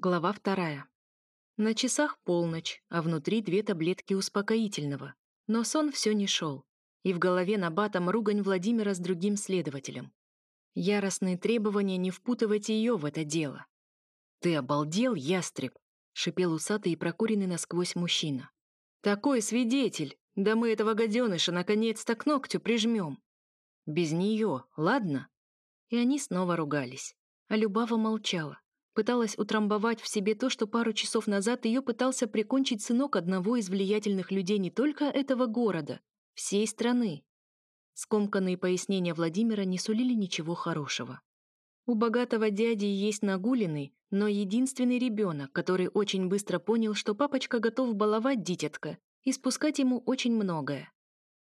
Глава вторая. На часах полночь, а внутри две таблетки успокоительного. Но сон все не шел. И в голове на батом ругань Владимира с другим следователем. Яростные требования не впутывать ее в это дело. «Ты обалдел, ястреб?» — шипел усатый и прокуренный насквозь мужчина. «Такой свидетель! Да мы этого гаденыша наконец-то к ногтю прижмем!» «Без нее, ладно?» И они снова ругались. А Любава молчала пыталась утрамбовать в себе то, что пару часов назад ее пытался прикончить сынок одного из влиятельных людей не только этого города, всей страны. Скомканные пояснения Владимира не сулили ничего хорошего. У богатого дяди есть нагуленный, но единственный ребенок, который очень быстро понял, что папочка готов баловать дитятка и спускать ему очень многое.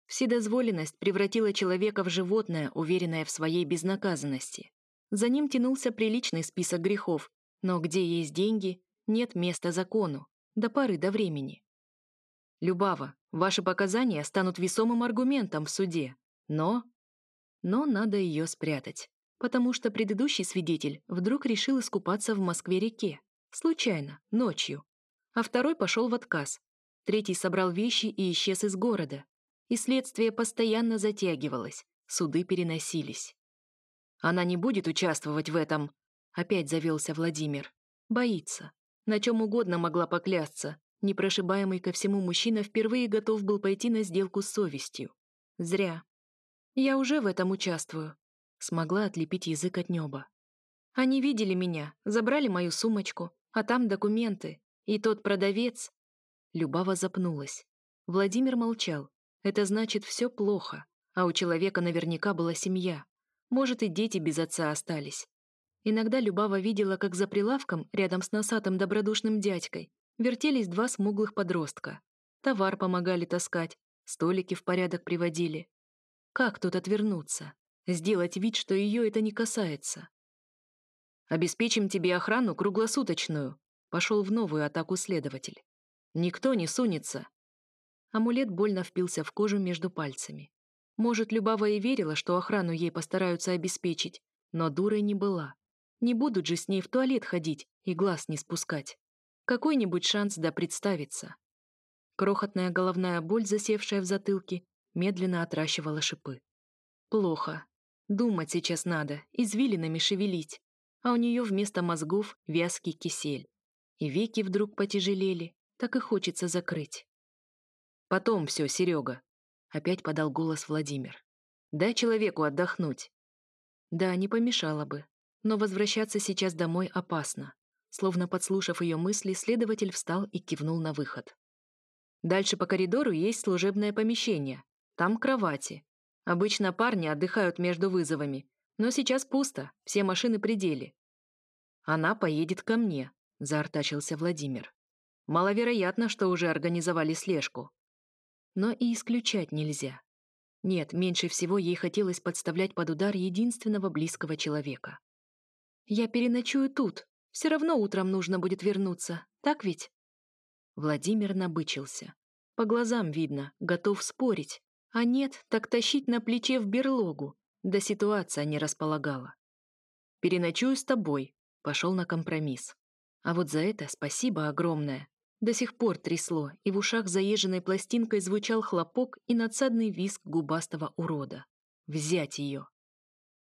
Вседозволенность превратила человека в животное, уверенное в своей безнаказанности. За ним тянулся приличный список грехов, но где есть деньги, нет места закону, до поры до времени. Любава, ваши показания станут весомым аргументом в суде, но... Но надо ее спрятать, потому что предыдущий свидетель вдруг решил искупаться в Москве-реке, случайно, ночью, а второй пошел в отказ. Третий собрал вещи и исчез из города. И следствие постоянно затягивалось, суды переносились. Она не будет участвовать в этом, Опять завелся Владимир. Боится. На чем угодно могла поклясться. Непрошибаемый ко всему мужчина впервые готов был пойти на сделку с совестью. Зря. Я уже в этом участвую. Смогла отлепить язык от неба. Они видели меня, забрали мою сумочку, а там документы. И тот продавец... Любава запнулась. Владимир молчал. Это значит, все плохо. А у человека наверняка была семья. Может, и дети без отца остались. Иногда Любава видела, как за прилавком, рядом с носатым добродушным дядькой, вертелись два смуглых подростка. Товар помогали таскать, столики в порядок приводили. Как тут отвернуться? Сделать вид, что ее это не касается? «Обеспечим тебе охрану круглосуточную», — пошел в новую атаку следователь. «Никто не сунется». Амулет больно впился в кожу между пальцами. Может, Любава и верила, что охрану ей постараются обеспечить, но дурой не была. Не будут же с ней в туалет ходить и глаз не спускать. Какой-нибудь шанс да представиться. Крохотная головная боль, засевшая в затылке, медленно отращивала шипы. Плохо. Думать сейчас надо, извилинами шевелить. А у нее вместо мозгов вязкий кисель. И веки вдруг потяжелели, так и хочется закрыть. «Потом все, Серега», — опять подал голос Владимир. «Дай человеку отдохнуть». Да, не помешало бы. Но возвращаться сейчас домой опасно. Словно подслушав ее мысли, следователь встал и кивнул на выход. Дальше по коридору есть служебное помещение. Там кровати. Обычно парни отдыхают между вызовами, но сейчас пусто, все машины пределе. Она поедет ко мне, заортачился Владимир. Маловероятно, что уже организовали слежку. Но и исключать нельзя. Нет, меньше всего ей хотелось подставлять под удар единственного близкого человека. Я переночую тут. Все равно утром нужно будет вернуться. Так ведь?» Владимир набычился. По глазам видно, готов спорить. А нет, так тащить на плече в берлогу. Да ситуация не располагала. «Переночую с тобой», — пошел на компромисс. А вот за это спасибо огромное. До сих пор трясло, и в ушах заезженной пластинкой звучал хлопок и надсадный визг губастого урода. «Взять ее!»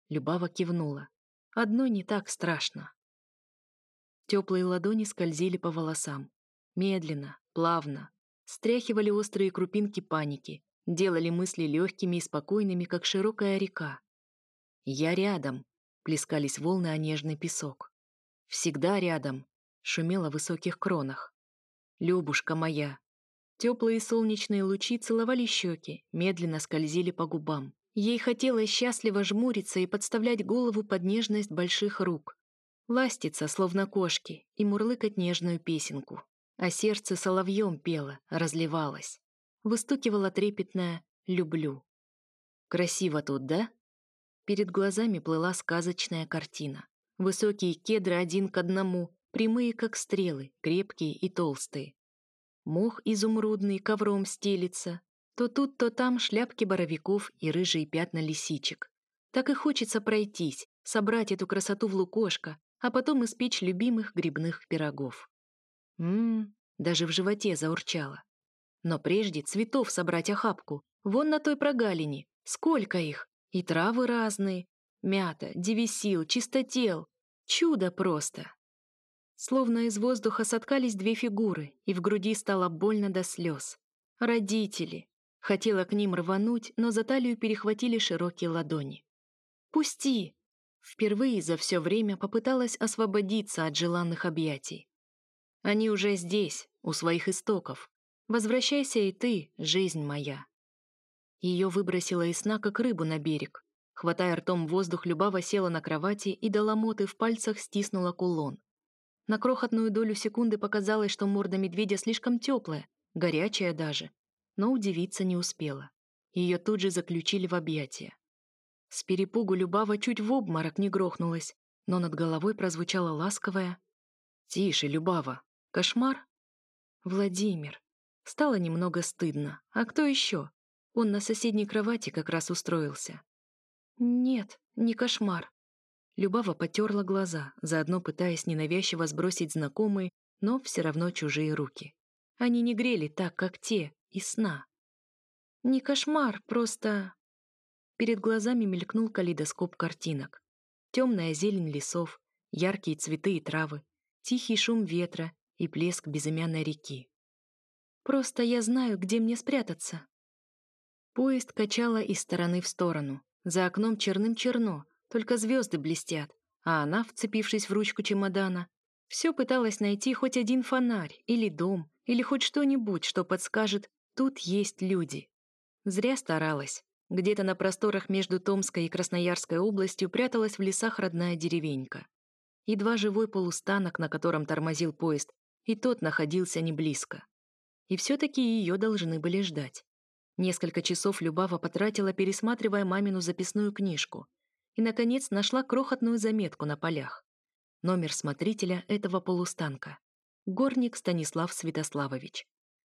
Любава кивнула. Одно не так страшно. Теплые ладони скользили по волосам. Медленно, плавно. Стряхивали острые крупинки паники. Делали мысли легкими и спокойными, как широкая река. «Я рядом», — плескались волны о нежный песок. «Всегда рядом», — шумело в высоких кронах. «Любушка моя». Теплые солнечные лучи целовали щеки, медленно скользили по губам. Ей хотелось счастливо жмуриться и подставлять голову под нежность больших рук. Ластиться, словно кошки, и мурлыкать нежную песенку. А сердце соловьем пело, разливалось. Выстукивало трепетное «люблю». Красиво тут, да? Перед глазами плыла сказочная картина. Высокие кедры один к одному, прямые как стрелы, крепкие и толстые. Мох изумрудный ковром стелится, то тут, то там шляпки боровиков и рыжие пятна лисичек. Так и хочется пройтись, собрать эту красоту в лукошко, а потом испечь любимых грибных пирогов. Ммм, даже в животе заурчало. Но прежде цветов собрать охапку, вон на той прогалине. Сколько их? И травы разные. Мята, девисил, чистотел. Чудо просто. Словно из воздуха соткались две фигуры, и в груди стало больно до слез. Родители. Хотела к ним рвануть, но за талию перехватили широкие ладони. «Пусти!» Впервые за все время попыталась освободиться от желанных объятий. Они уже здесь, у своих истоков. Возвращайся и ты, жизнь моя. Ее выбросило из сна, как рыбу на берег. Хватая ртом воздух, Любава села на кровати и до ломоты в пальцах стиснула кулон. На крохотную долю секунды показалось, что морда медведя слишком теплая, горячая даже. Но удивиться не успела. Ее тут же заключили в объятия. С перепугу Любава чуть в обморок не грохнулась, но над головой прозвучало ласковое «Тише, Любава! Кошмар?» «Владимир!» Стало немного стыдно. А кто еще? Он на соседней кровати как раз устроился. «Нет, не кошмар». Любава потерла глаза, заодно пытаясь ненавязчиво сбросить знакомые, но все равно чужие руки. Они не грели так, как те, из сна. «Не кошмар, просто...» Перед глазами мелькнул калейдоскоп картинок. Темная зелень лесов, яркие цветы и травы, тихий шум ветра и плеск безымянной реки. «Просто я знаю, где мне спрятаться». Поезд качало из стороны в сторону. За окном черным-черно, только звезды блестят, а она, вцепившись в ручку чемодана, все пыталась найти хоть один фонарь или дом, или хоть что-нибудь, что подскажет «тут есть люди». Зря старалась. Где-то на просторах между Томской и Красноярской областью пряталась в лесах родная деревенька. Едва живой полустанок, на котором тормозил поезд, и тот находился не близко. И все-таки ее должны были ждать. Несколько часов Любава потратила, пересматривая мамину записную книжку, и, наконец, нашла крохотную заметку на полях. Номер смотрителя этого полустанка. Горник Станислав Святославович.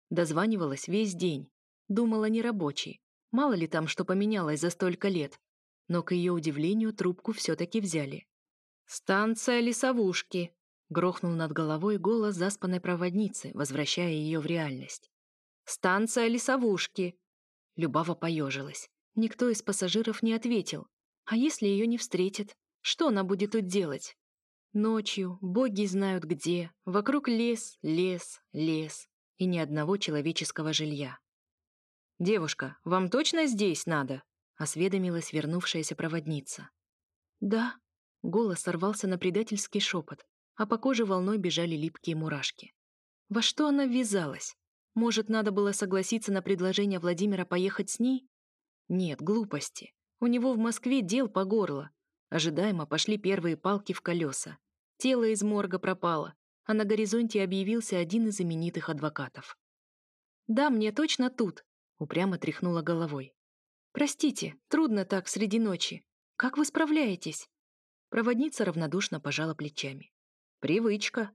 Дозванивалась весь день. Думала, не рабочий. Мало ли там что поменялось за столько лет. Но, к ее удивлению, трубку все-таки взяли. «Станция лесовушки!» — грохнул над головой голос заспанной проводницы, возвращая ее в реальность. «Станция лесовушки!» Любава поежилась. Никто из пассажиров не ответил. А если ее не встретят? Что она будет тут делать? Ночью, боги знают где, вокруг лес, лес, лес и ни одного человеческого жилья. «Девушка, вам точно здесь надо?» — осведомилась вернувшаяся проводница. «Да», — голос сорвался на предательский шепот, а по коже волной бежали липкие мурашки. Во что она ввязалась? Может, надо было согласиться на предложение Владимира поехать с ней? Нет, глупости. У него в Москве дел по горло. Ожидаемо пошли первые палки в колеса. Тело из морга пропало, а на горизонте объявился один из именитых адвокатов. «Да, мне точно тут», Упрямо тряхнула головой. «Простите, трудно так среди ночи. Как вы справляетесь?» Проводница равнодушно пожала плечами. «Привычка».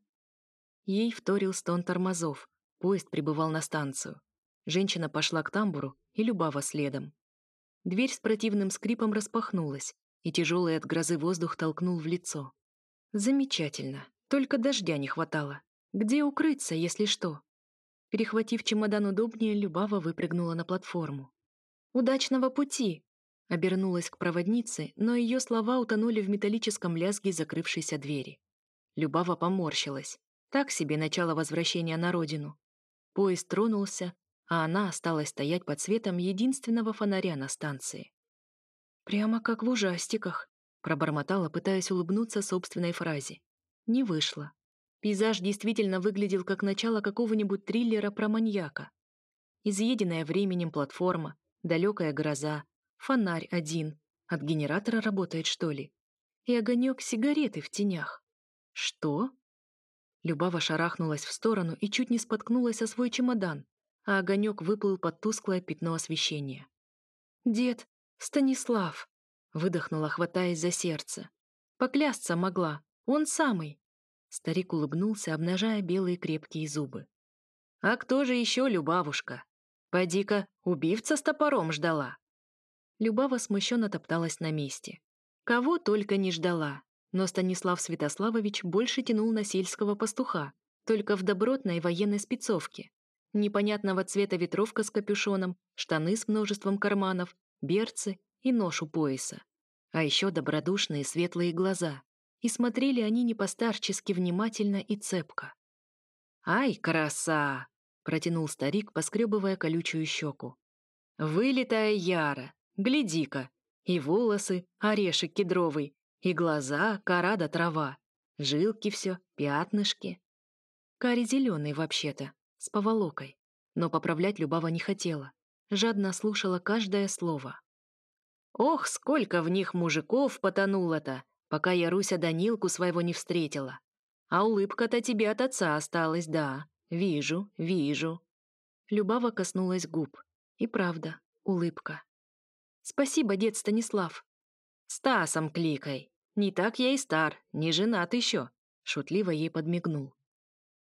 Ей вторил стон тормозов. Поезд прибывал на станцию. Женщина пошла к тамбуру и Любава следом. Дверь с противным скрипом распахнулась, и тяжелый от грозы воздух толкнул в лицо. Замечательно. Только дождя не хватало. Где укрыться, если что? Перехватив чемодан удобнее, Любава выпрыгнула на платформу. «Удачного пути!» Обернулась к проводнице, но ее слова утонули в металлическом лязге закрывшейся двери. Любава поморщилась. Так себе начало возвращения на родину. Поезд тронулся, а она осталась стоять под светом единственного фонаря на станции. «Прямо как в ужастиках», — пробормотала, пытаясь улыбнуться собственной фразе. Не вышло. Пейзаж действительно выглядел как начало какого-нибудь триллера про маньяка. Изъеденная временем платформа, далекая гроза, фонарь один. От генератора работает, что ли? И огонек сигареты в тенях. Что? Любава шарахнулась в сторону и чуть не споткнулась о свой чемодан, а огонек выплыл под тусклое пятно освещения. «Дед, Станислав!» — выдохнула, хватаясь за сердце. «Поклясться могла, он самый!» Старик улыбнулся, обнажая белые крепкие зубы. «А кто же еще Любавушка? Поди-ка, убивца с топором ждала!» Любава смущенно топталась на месте. Кого только не ждала. но Станислав Святославович больше тянул на сельского пастуха, только в добротной военной спецовке. Непонятного цвета ветровка с капюшоном, штаны с множеством карманов, берцы и нож у пояса. А еще добродушные светлые глаза. И смотрели они не постарчески внимательно и цепко. «Ай, краса!» — протянул старик, поскребывая колючую щеку. «Вылитая яра! Гляди-ка! И волосы — орешек кедровый, и глаза — кора да трава, жилки все, пятнышки. Кари зеленый вообще-то, с поволокой, но поправлять Любава не хотела, жадно слушала каждое слово. «Ох, сколько в них мужиков потонуло-то, пока я Руся Данилку своего не встретила. А улыбка-то тебе от отца осталась, да. Вижу, вижу». Любава коснулась губ. И правда, улыбка. «Спасибо, дед Станислав». «Стасом кликай. Не так я и стар, не женат еще», — шутливо ей подмигнул.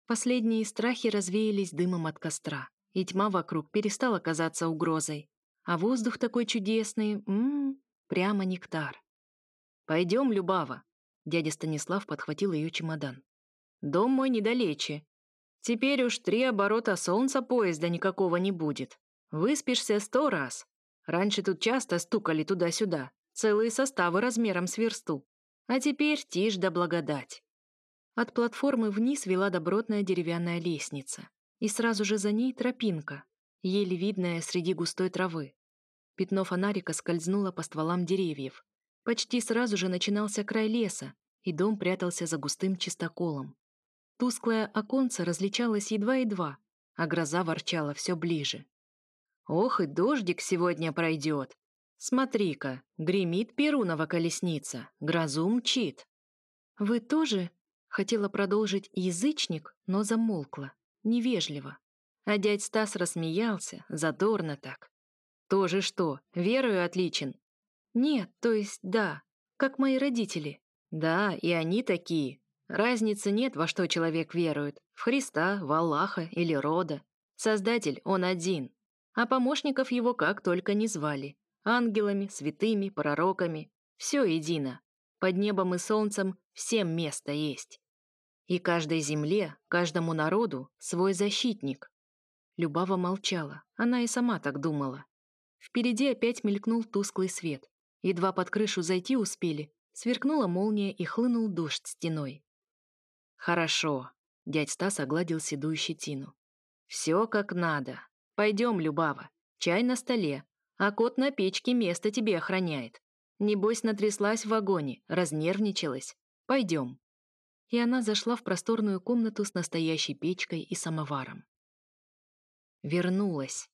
Последние страхи развеялись дымом от костра, и тьма вокруг перестала казаться угрозой. А воздух такой чудесный, ммм, прямо нектар. «Пойдем, Любава», — дядя Станислав подхватил ее чемодан. «Дом мой недалече. Теперь уж три оборота солнца поезда никакого не будет. Выспишься сто раз. Раньше тут часто стукали туда-сюда, целые составы размером с версту. А теперь тишь да благодать. От платформы вниз вела добротная деревянная лестница, и сразу же за ней тропинка, еле видная среди густой травы. Пятно фонарика скользнуло по стволам деревьев. Почти сразу же начинался край леса, и дом прятался за густым чистоколом. Тусклое оконце различалось едва-едва, а гроза ворчала все ближе. «Ох, и дождик сегодня пройдет! Смотри-ка, гремит Перунова колесница, грозу мчит!» «Вы тоже?» Хотела продолжить язычник, но замолкла, невежливо. А дядь Стас рассмеялся, задорно так. «Тоже что, верою отличен?» «Нет, то есть да, как мои родители». «Да, и они такие. Разницы нет, во что человек верует. В Христа, в Аллаха или рода. Создатель он один. А помощников его как только не звали. Ангелами, святыми, пророками. Все едино. Под небом и солнцем всем место есть. И каждой земле, каждому народу свой защитник. Любава молчала, она и сама так думала. Впереди опять мелькнул тусклый свет. Едва под крышу зайти успели, сверкнула молния и хлынул дождь стеной. «Хорошо», — дядь Стас огладил седую щетину. «Все как надо. Пойдем, Любава. Чай на столе, а кот на печке место тебе охраняет. Небось, натряслась в вагоне, разнервничалась. Пойдем» и она зашла в просторную комнату с настоящей печкой и самоваром. Вернулась.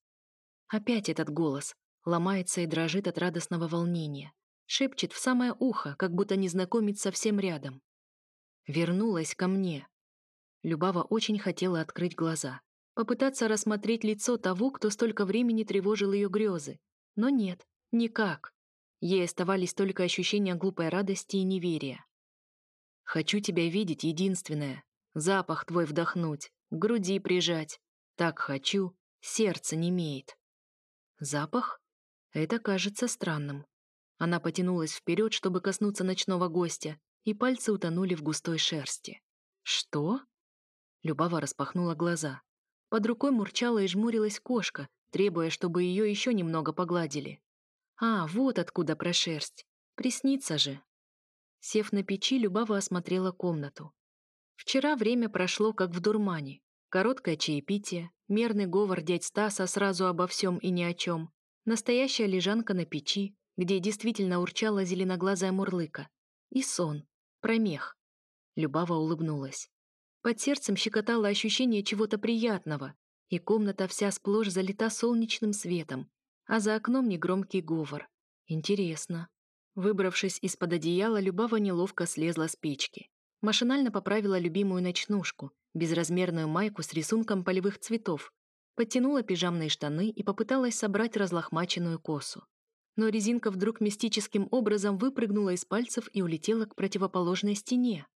Опять этот голос ломается и дрожит от радостного волнения, шепчет в самое ухо, как будто незнакомец совсем рядом. Вернулась ко мне. Любава очень хотела открыть глаза, попытаться рассмотреть лицо того, кто столько времени тревожил ее грезы. Но нет, никак. Ей оставались только ощущения глупой радости и неверия. Хочу тебя видеть, единственное. Запах твой вдохнуть, к груди прижать. Так хочу, сердце не имеет. Запах? Это кажется странным. Она потянулась вперед, чтобы коснуться ночного гостя, и пальцы утонули в густой шерсти. Что? Любава распахнула глаза. Под рукой мурчала и жмурилась кошка, требуя, чтобы ее еще немного погладили. А, вот откуда про шерсть. Приснится же. Сев на печи, Любава осмотрела комнату. Вчера время прошло, как в дурмане. Короткое чаепитие, мерный говор дядь Стаса сразу обо всем и ни о чем, настоящая лежанка на печи, где действительно урчала зеленоглазая мурлыка, и сон, промех. Любава улыбнулась. Под сердцем щекотало ощущение чего-то приятного, и комната вся сплошь залита солнечным светом, а за окном негромкий говор. Интересно. Выбравшись из-под одеяла, Любава неловко слезла с печки. Машинально поправила любимую ночнушку, безразмерную майку с рисунком полевых цветов, подтянула пижамные штаны и попыталась собрать разлохмаченную косу. Но резинка вдруг мистическим образом выпрыгнула из пальцев и улетела к противоположной стене.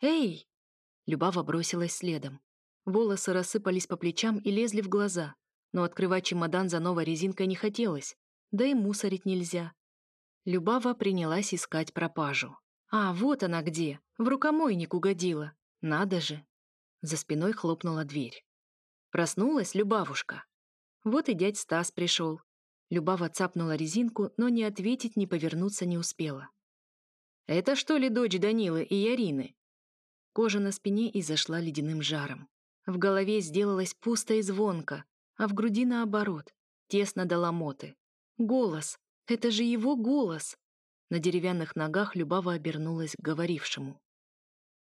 «Эй!» Любава бросилась следом. Волосы рассыпались по плечам и лезли в глаза, но открывать чемодан за новой резинкой не хотелось, да и мусорить нельзя. Любава принялась искать пропажу. А, вот она где, в рукомойник угодила. Надо же. За спиной хлопнула дверь. Проснулась Любавушка. Вот и дядь Стас пришел. Любава цапнула резинку, но ни ответить, ни повернуться не успела. «Это что ли дочь Данилы и Ярины?» Кожа на спине изошла ледяным жаром. В голове сделалось пусто и звонко, а в груди наоборот, тесно до ломоты. Голос! Это же его голос! На деревянных ногах Любава обернулась к говорившему.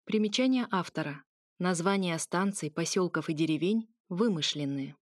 Примечание автора. Названия станций, поселков и деревень вымышленные.